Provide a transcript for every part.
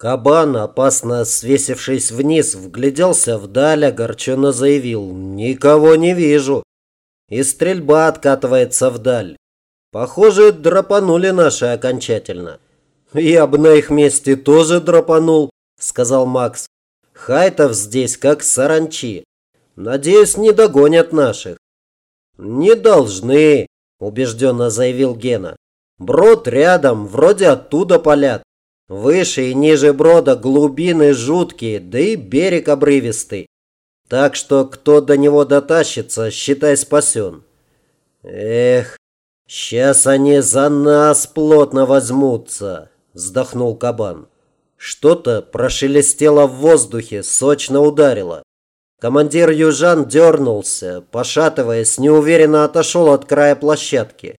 Кабан, опасно свесившись вниз, вгляделся вдаль, огорченно заявил «Никого не вижу». И стрельба откатывается вдаль. Похоже, драпанули наши окончательно. Я бы на их месте тоже драпанул, сказал Макс. Хайтов здесь как саранчи. Надеюсь, не догонят наших. Не должны, убежденно заявил Гена. Брод рядом, вроде оттуда полят. Выше и ниже брода глубины жуткие, да и берег обрывистый. Так что кто до него дотащится, считай спасен. Эх, сейчас они за нас плотно возьмутся, вздохнул кабан. Что-то прошелестело в воздухе, сочно ударило. Командир южан дернулся, пошатываясь, неуверенно отошел от края площадки.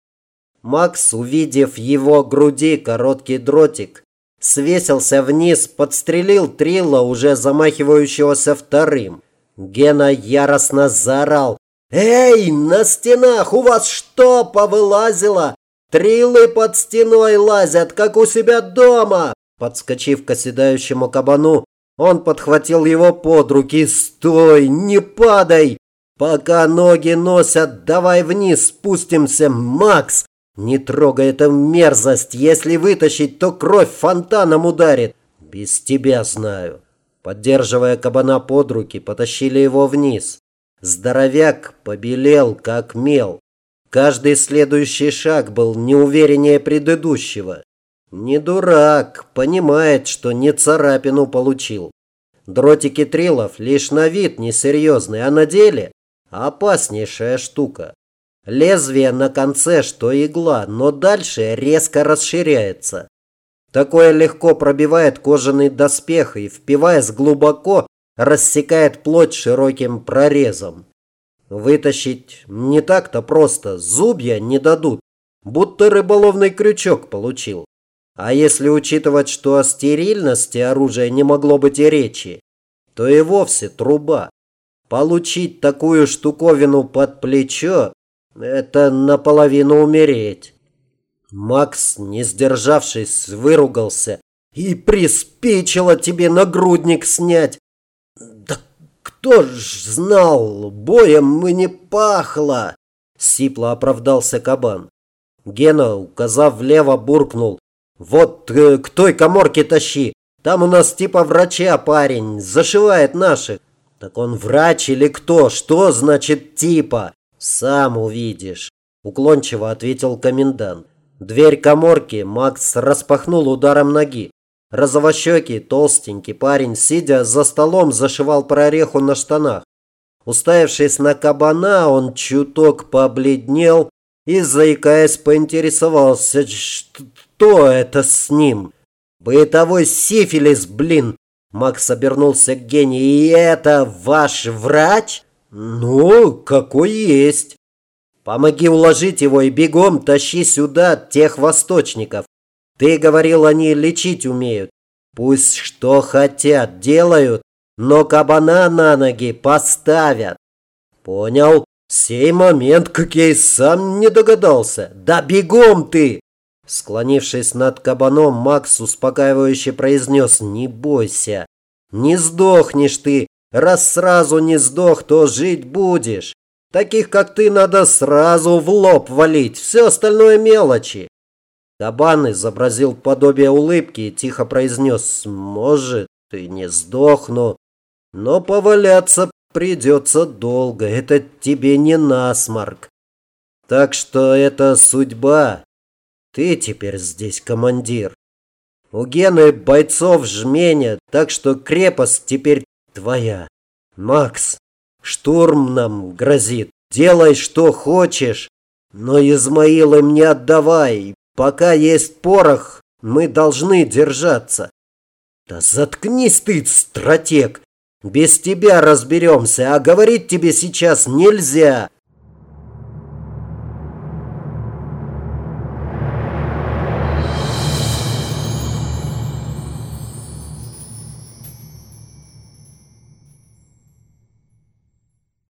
Макс, увидев его груди короткий дротик, свесился вниз, подстрелил Трилла, уже замахивающегося вторым. Гена яростно заорал. «Эй, на стенах у вас что повылазило? Триллы под стеной лазят, как у себя дома!» Подскочив к оседающему кабану, он подхватил его под руки. «Стой, не падай! Пока ноги носят, давай вниз спустимся, Макс! Не трогай эту мерзость. Если вытащить, то кровь фонтаном ударит. Без тебя знаю. Поддерживая кабана под руки, потащили его вниз. Здоровяк побелел, как мел. Каждый следующий шаг был неувереннее предыдущего. Не дурак, понимает, что не царапину получил. Дротики трилов лишь на вид несерьезные, а на деле опаснейшая штука. Лезвие на конце, что игла, но дальше резко расширяется. Такое легко пробивает кожаный доспех и, впиваясь глубоко, рассекает плоть широким прорезом. Вытащить не так-то просто, зубья не дадут, будто рыболовный крючок получил. А если учитывать, что о стерильности оружия не могло быть и речи, то и вовсе труба. Получить такую штуковину под плечо это наполовину умереть. Макс, не сдержавшись, выругался. И приспичило тебе нагрудник снять. Да кто ж знал, боем мы не пахло. Сипло оправдался кабан. Гена, указав влево, буркнул. Вот э, к той коморке тащи. Там у нас типа врача парень, зашивает наших. Так он врач или кто? Что значит типа? «Сам увидишь», – уклончиво ответил комендант. Дверь коморки Макс распахнул ударом ноги. Розовощекий, толстенький парень, сидя за столом, зашивал прореху на штанах. Уставившись на кабана, он чуток побледнел и, заикаясь, поинтересовался, что это с ним. «Бытовой сифилис, блин!» Макс обернулся к Гене. «И это ваш врач?» «Ну, какой есть. Помоги уложить его и бегом тащи сюда тех восточников. Ты говорил, они лечить умеют. Пусть что хотят делают, но кабана на ноги поставят. Понял? Сей момент, как я и сам не догадался. Да бегом ты! Склонившись над кабаном, Макс успокаивающе произнес «Не бойся, не сдохнешь ты, Раз сразу не сдох, то жить будешь. Таких, как ты, надо сразу в лоб валить. Все остальное мелочи. Кабан изобразил подобие улыбки и тихо произнес, «Может, и не сдохну, но поваляться придется долго. Это тебе не насморк. Так что это судьба. Ты теперь здесь командир. У Гены бойцов жменя, так что крепость теперь твоя. Макс, штурм нам грозит. Делай, что хочешь, но Измаил им не отдавай. Пока есть порох, мы должны держаться. Да заткнись ты, стратег. Без тебя разберемся, а говорить тебе сейчас нельзя.